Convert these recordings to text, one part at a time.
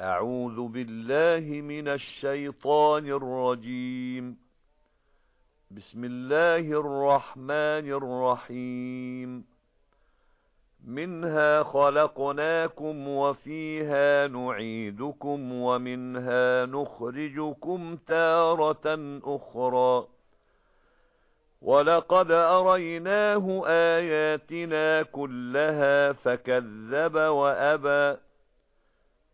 أعوذ بالله من الشيطان الرجيم. بسم الله الرحمن الرحيم. منها خلقناكم وفيها نعيدكم ومنها نخرجكم تارة أخرى. وَلَقَدْ أَرَيْنَاهُ آيَاتِنَا كُلَّهَا فَكَذَّبَ وَأَبَى.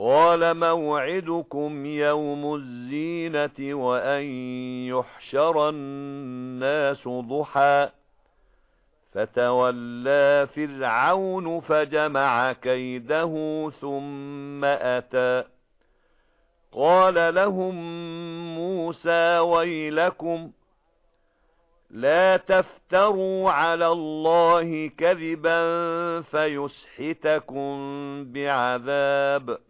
قَالَ مَوْعِدُكُمْ يَوْمُ الزِّينَةِ وَأَن يُحْشَرَ النَّاسُ ضُحًى. فَتَوَلَّى فِرْعَوْنُ فَجَمَعَ كَيْدَهُ ثُمَّ أَتَى. قَالَ لَهُم مُوسَى وَيْلَكُمْ لَا تَفْتَرُوا عَلَى اللَّهِ كَذِبًا فَيُسْحِتَكُم بِعَذَابٍ.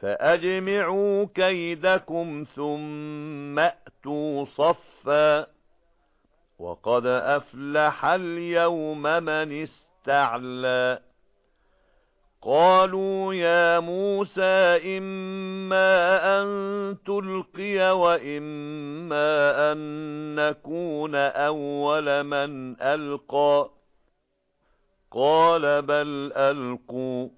فَأَجْمِعُوا كَيْدَكُمْ ثُمَّ أَتُوا صَفًّا. وَقَدْ أَفْلَحَ الْيَوْمَ مَنِ اسْتَعْلَى. قَالُوا يَا مُوسَى إِمَّا أَن تُلْقِيَ وَإِمَّا أَن نَّكُونَ أَوَّلَ مَنْ أَلْقَى. قَالَ بَلْ أَلْقُوا.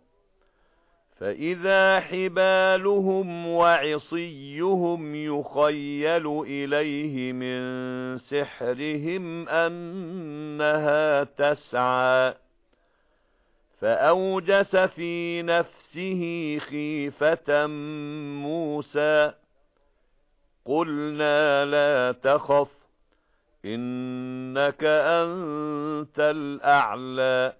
فَإِذَا حِبَالُهُمْ وَعِصِيُّهُمْ يُخَيَّلُ إِلَيْهِ مِنْ سِحْرِهِمْ أَنَّهَا تَسْعَى فَأَوْجَسَ فِي نَفْسِهِ خِيفَةً مُوسَى قُلْنَا لَا تَخَفْ إِنَّكَ أَنْتَ الْأَعْلَى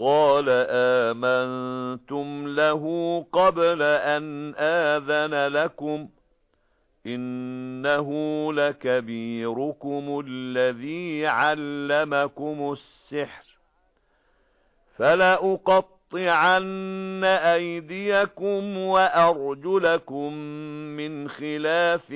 قَالَ آمَنْتُمْ لَهُ قَبْلَ أَنْ آذَنَ لَكُمْ إِنَّهُ لَكَبِيرُكُمُ الَّذِي عَلَّمَكُمُ السِّحْرَ فَلَأُقَطِّعَنَّ لَأُقَطِّعَنَّ أَيْدِيَكُمْ وَأَرْجُلَكُمْ مِنْ خِلَافٍ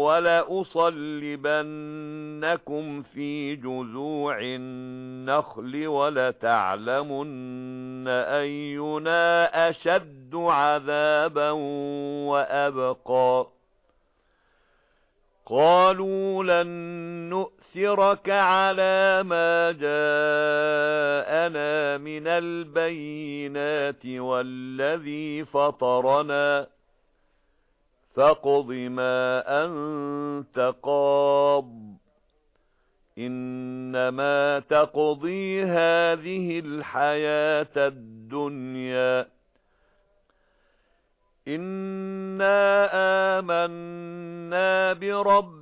وَلَأُصَلِّبَنَّكُمْ فِي جُذُوعِ النَّخْلِ وَلَتَعْلَمُنَّ أَيُّنَا أَشَدُّ عَذَابًا وَأَبْقَى. قَالُوا لَن نُؤْثِرَكَ عَلَى مَا جَاءَنَا مِنَ الْبَيِّنَاتِ وَالَّذِي فَطَرَنَا. فَاقْضِ مَا أَنْتَ قَاضٍ. إِنَّمَا تَقْضِي هَذِهِ الْحَيَاةَ الدُّنْيَا. إِنَّا آمَنَّا بِرَبِّنَا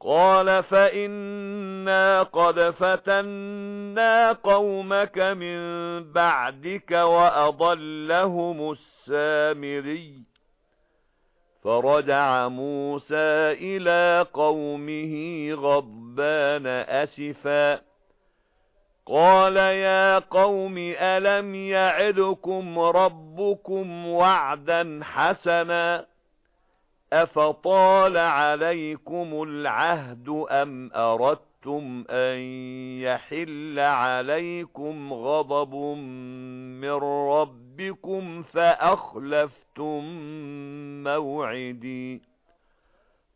قَالَ فَإِنَّا قَدْ فَتَنَّا قَوْمَكَ مِنْ بَعْدِكَ وَأَضَلَّهُمُ السَّامِرِيُّ فَرَجَعَ مُوسَى إِلَى قَوْمِهِ غَضْبَانَ أَسِفًا قَالَ يَا قَوْمِ أَلَمْ يَعِدْكُمْ رَبُّكُمْ وَعْدًا حَسَنًا أَفَطَالَ عَلَيْكُمُ الْعَهْدُ أَمْ أَرَدتُّمْ أَن يَحِلَّ عَلَيْكُمْ غَضَبٌ مِّن رَّبِّكُمْ فَأَخْلَفْتُم مَّوْعِدِي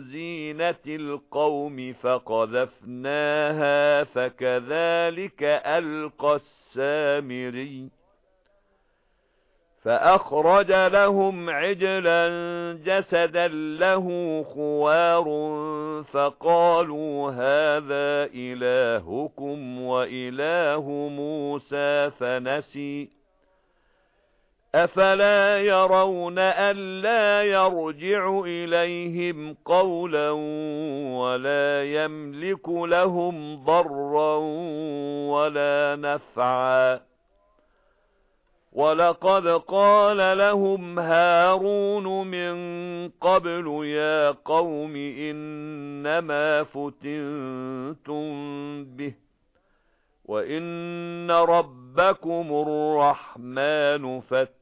زِينَةِ الْقَوْمِ فَقَذَفْنَاهَا فَكَذَلِكَ أَلْقَى السَّامِرِيُّ فَأَخْرَجَ لَهُمْ عِجْلًا جَسَدًا لَهُ خُوَارٌ فَقَالُوا هَذَا إِلَٰهُكُمْ وَإِلَٰهُ مُوسَى فَنَسِيَ أَفَلَا يَرَوْنَ أَلَّا يَرْجِعُ إِلَيْهِمْ قَوْلًا وَلَا يَمْلِكُ لَهُمْ ضَرًّا وَلَا نَفْعًا وَلَقَدْ قَالَ لَهُمْ هَارُونُ مِنْ قَبْلُ يَا قَوْمِ إِنَّمَا فُتِنْتُمْ بِهِ وَإِنَّ رَبَّكُمُ الرَّحْمَنُ فَاتَّبِعُونِ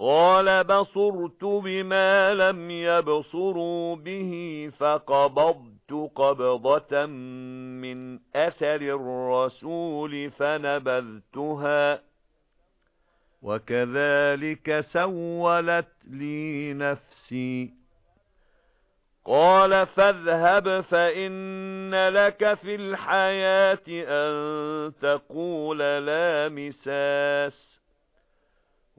قَالَ بَصُرْتُ بِمَا لَمْ يَبْصُرُوا بِهِ فَقَبَضْتُ قَبْضَةً مِنْ أَثَرِ الرَّسُولِ فَنَبَذْتُهَا وَكَذَلِكَ سَوَّلَتْ لِي نَفْسِي. قَالَ فَاذْهَبْ فَإِنَّ لَكَ فِي الْحَيَاةِ أَن تَقُولَ لَا مِسَاسَ.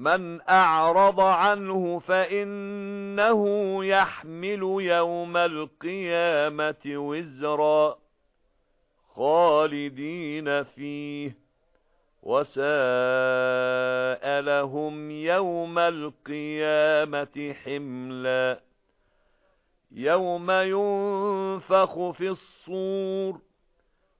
مَنْ أَعْرَضَ عَنْهُ فَإِنَّهُ يَحْمِلُ يَوْمَ الْقِيَامَةِ وِزْرًا خَالِدِينَ فِيهِ وَسَاءَ لَهُمْ يَوْمَ الْقِيَامَةِ حِمْلًا يَوْمَ يُنفَخُ فِي الصُّورِ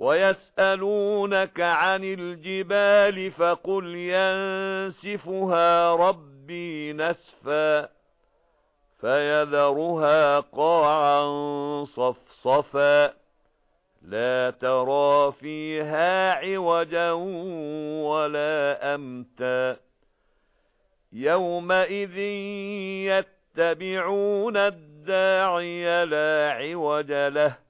وَيَسْأَلُونَكَ عَنِ الْجِبَالِ فَقُلْ يَنسِفُهَا رَبِّي نَسْفًا فَيَذَرُهَا قَاعًا صَفْصَفًا لَا تَرَى فِيهَا عِوَجًا وَلَا أَمْتًا يَوْمَئِذٍ يَتَّبِعُونَ الدَّاعِيَ لَا عِوَجَ لَهُ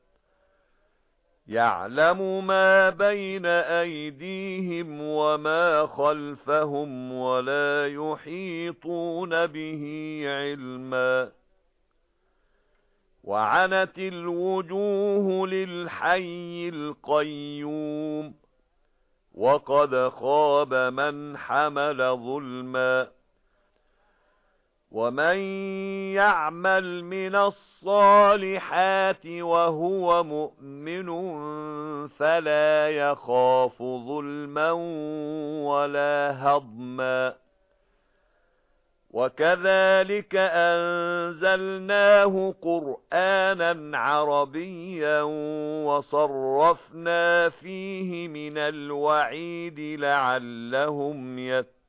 يَعْلَمُ مَا بَيْنَ أَيْدِيهِمْ وَمَا خَلْفَهُمْ وَلَا يُحِيطُونَ بِهِ عِلْمًا. وَعَنَتِ الْوُجُوهُ لِلْحَيِّ الْقَيُّومِ وَقَدْ خَابَ مَنْ حَمَلَ ظُلْمًا. وَمَن يَعْمَلْ مِنَ الصَّالِحَاتِ وَهُوَ مُؤْمِنٌ فَلَا يَخَافُ ظُلْمًا وَلَا هَضْمًا وَكَذَلِكَ أَنزَلْنَاهُ قُرْآنًا عَرَبِيًّا وَصَرَّفْنَا فِيهِ مِنَ الْوَعِيدِ لَعَلَّهُمْ يَتَّقُونَ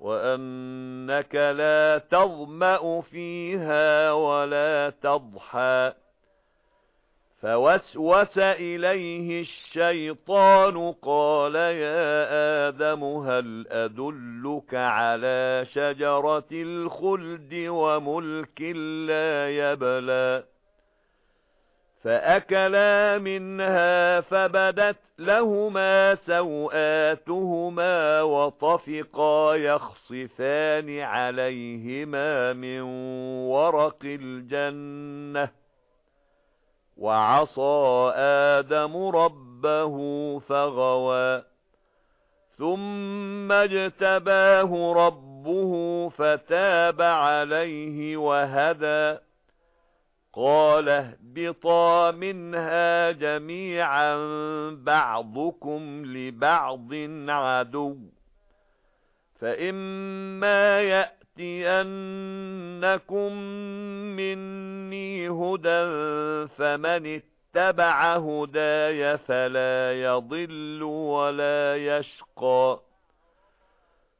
وَأَنَّكَ لَا تَظْمَأُ فِيهَا وَلَا تَضْحَى فَوَسْوَسَ إِلَيْهِ الشَّيْطَانُ قَالَ يَا آدَمُ هَلْ أَدُلُّكَ عَلَى شَجَرَةِ الْخُلْدِ وَمُلْكٍ لَّا يَبْلَى فَأَكَلَا مِنْهَا فَبَدَتْ لَهُمَا سَوْآتُهُمَا وَطَفِقَا يَخْصِفَانِ عَلَيْهِمَا مِنْ وَرَقِ الْجَنَّةِ وَعَصَى آدَمُ رَبَّهُ فَغَوَى ثُمَّ اجْتَبَاهُ رَبُّهُ فَتَابَ عَلَيْهِ وَهَدَى قَالَ اهْبِطَا مِنْهَا جَمِيعًا بَعْضُكُمْ لِبَعْضٍ عَدُوٌّ. فَإِمَّا يَأْتِيَنَّكُم مِّنِّي هُدًى فَمَنِ اتَّبَعَ هُدَايَ فَلَا يَضِلُّ وَلَا يَشْقَى.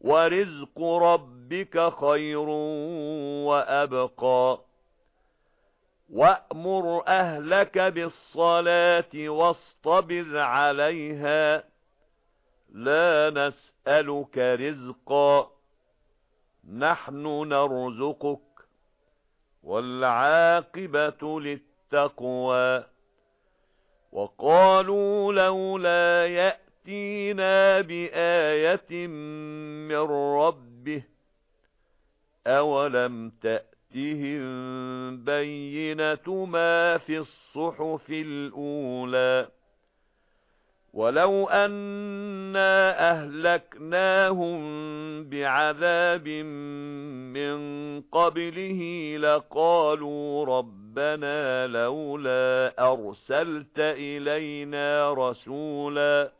وَرِزْقُ رَبِّكَ خَيْرٌ وَأَبْقَى. وَأْمُرْ أَهْلَكَ بِالصَّلَاةِ وَاصْطَبِرْ عَلَيْهَا. لَا نَسْأَلُكَ رِزْقًا. نَحْنُ نَرْزُقُكَ. وَالْعَاقِبَةُ لِلتَّقْوَى. وَقَالُوا لَوْلَا يَأْتِي يَأْتِينَا بِآيَةٍ مِّن رَّبِّهِ أَوَلَمْ تَأْتِهِم بَيِّنَةُ مَا فِي الصُّحُفِ الْأُولَى وَلَوْ أَنَّا أَهْلَكْنَاهُمْ بِعَذَابٍ مِّن قَبْلِهِ لَقَالُوا رَبَّنَا لَوْلَا أَرْسَلْتَ إِلَيْنَا رَسُولًا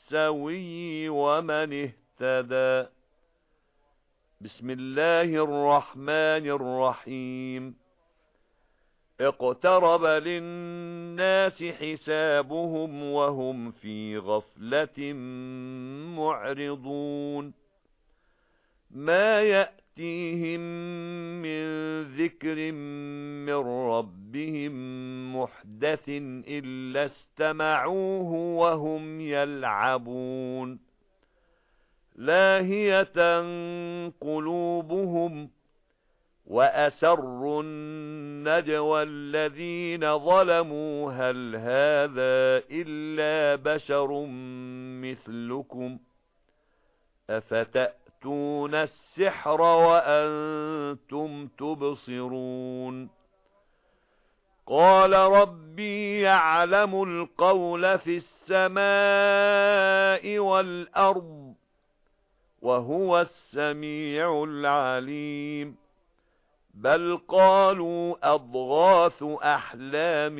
وَمَنِ اهْتَدَى. بِسْمِ اللَّهِ الرَّحْمَنِ الرَّحِيمِ. اقْتَرَبَ لِلنَّاسِ حِسَابُهُمْ وَهُمْ فِي غَفْلَةٍ مُعْرِضُونَ. مَا يَأْتِيهِمْ مِنْ ذِكْرٍ مِنْ رَبِّهِمْ مُحْدَثٍ إِلَّا اسْتَمَعُوهُ وَهُمْ يَلْعَبُونَ لَاهِيَةً قُلُوبُهُمْ وَأَسَرُّوا النَّجْوَى الَّذِينَ ظَلَمُوا هَلْ هَذَا إِلَّا بَشَرٌ مِثْلُكُمْ أَفَتَأْتُونَ السِّحْرَ وَأَنْتُمْ تُبْصِرُونَ قَالَ رَبِّي يَعْلَمُ الْقَوْلَ فِي السَّمَاءِ وَالْأَرْضِ وَهُوَ السَّمِيعُ الْعَلِيمُ بَلْ قَالُوا أَضْغَاثُ أَحْلَامٍ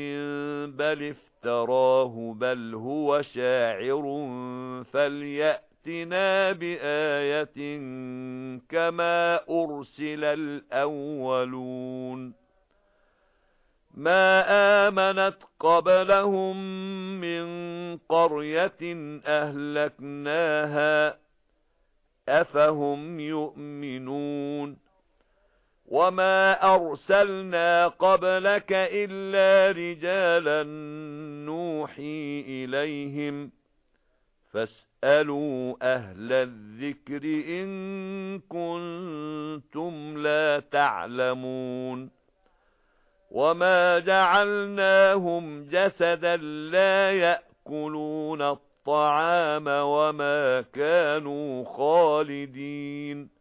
بَلِ افْتَرَاهُ بَلْ هُوَ شَاعِرٌ فَلْيَأْتِنَا بِآيَةٍ كَمَا أُرْسِلَ الْأَوَّلُونَ مَا آمَنَتْ قَبْلَهُمْ مِنْ قَرْيَةٍ أَهْلَكْنَاهَا أَفَهُمْ يُؤْمِنُونَ وَمَا أَرْسَلْنَا قَبْلَكَ إِلَّا رِجَالًا نُوحِي إِلَيْهِمْ فَاسْأَلُوا أَهْلَ الذِّكْرِ إِن كُنتُمْ لَا تَعْلَمُونَ وَمَا جَعَلْنَاهُمْ جَسَدًا لَّا يَأْكُلُونَ الطَّعَامَ وَمَا كَانُوا خَالِدِينَ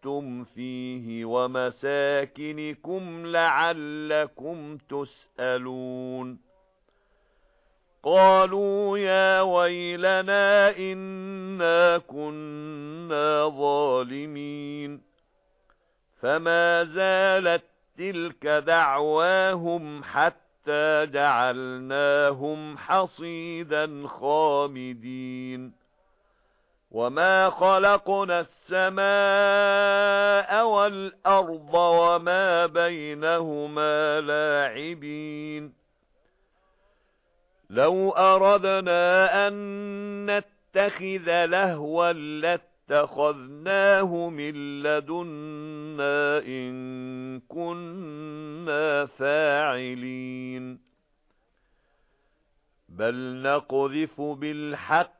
لَبِثْتُمْ فِيهِ وَمَسَاكِنِكُمْ لَعَلَّكُمْ تُسْأَلُونَ قَالُوا يَا وَيْلَنَا إِنَّا كُنَّا ظَالِمِينَ فَمَا زَالَتْ تِلْكَ دَعْوَاهُمْ حَتَّى جَعَلْنَاهُمْ حَصِيدًا خَامِدِينَ وَمَا خَلَقْنَا السَّمَاءَ وَالْأَرْضَ وَمَا بَيْنَهُمَا لَاعِبِينَ لَوْ أَرَدْنَا أَن نَّتَّخِذَ لَهْوًا لَّاتَّخَذْنَاهُ مِن لَّدُنَّا إِن كُنَّا فَاعِلِينَ بَلْ نَقْذِفُ بِالْحَقِّ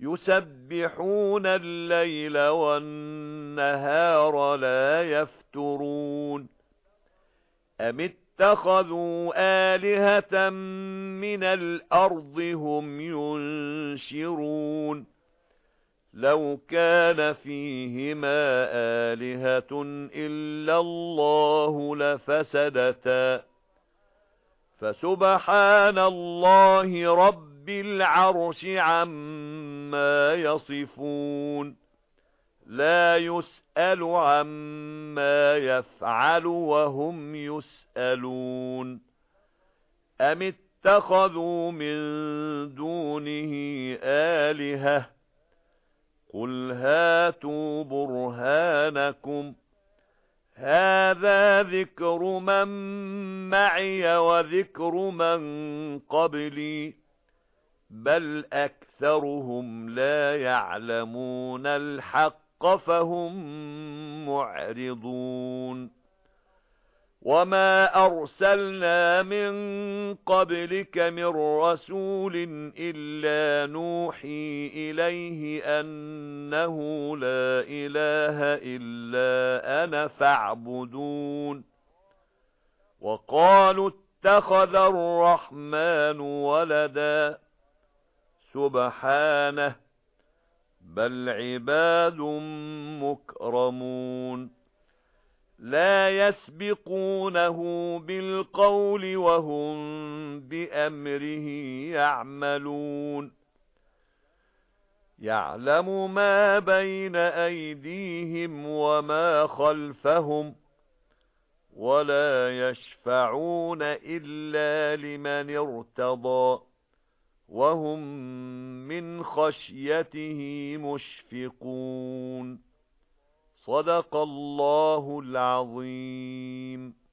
يُسَبِّحُونَ اللَّيْلَ وَالنَّهَارَ لَا يَفْتُرُونَ. أَمِ اتَّخَذُوا آلِهَةً مِنَ الْأَرْضِ هُمْ يُنشِرُونَ؟ لَوْ كَانَ فِيهِمَا آلِهَةٌ إِلَّا اللَّهُ لَفَسَدَتَا. فَسُبْحَانَ اللَّهِ رَبِّ الْعَرْشِ عَمَّا يَصِفُونَ. لَا يُسْأَلُ عَمَّا يَفْعَلُ وَهُمْ يُسْأَلُونَ. أَمِ اتَّخَذُوا مِن دُونِهِ آلِهَةً؟ قُلْ هَاتُوا بُرْهَانَكُمْ. هَذَا ذِكْرُ مَن مَّعِيَ وَذِكْرُ مَن قَبْلِي. بَلْ أَكْثَرُهُمْ لَا يَعْلَمُونَ الْحَقَّ فَهُمْ مُعْرِضُونَ. وَمَا أَرْسَلْنَا مِن قَبْلِكَ مِن رَّسُولٍ إِلَّا نُوحِي إِلَيْهِ أَنَّهُ لَا إِلَٰهَ إِلَّا أَنَا فَاعْبُدُونِ. وَقَالُوا اتَّخَذَ الرَّحْمَنُ وَلَدًا. سُبْحَانَهُ بَلْ عِبَادٌ مُكْرَمُونَ. لَا يَسْبِقُونَهُ بِالْقَوْلِ وَهُمْ بِأَمْرِهِ يَعْمَلُونَ. يَعْلَمُ مَا بَيْنَ أَيْدِيهِمْ وَمَا خَلْفَهُمْ وَلَا يَشْفَعُونَ إِلَّا لِمَنِ ارْتَضَى. وَهُمْ مِنْ خَشْيَتِهِ مُشْفِقُونَ. صدق الله العظيم.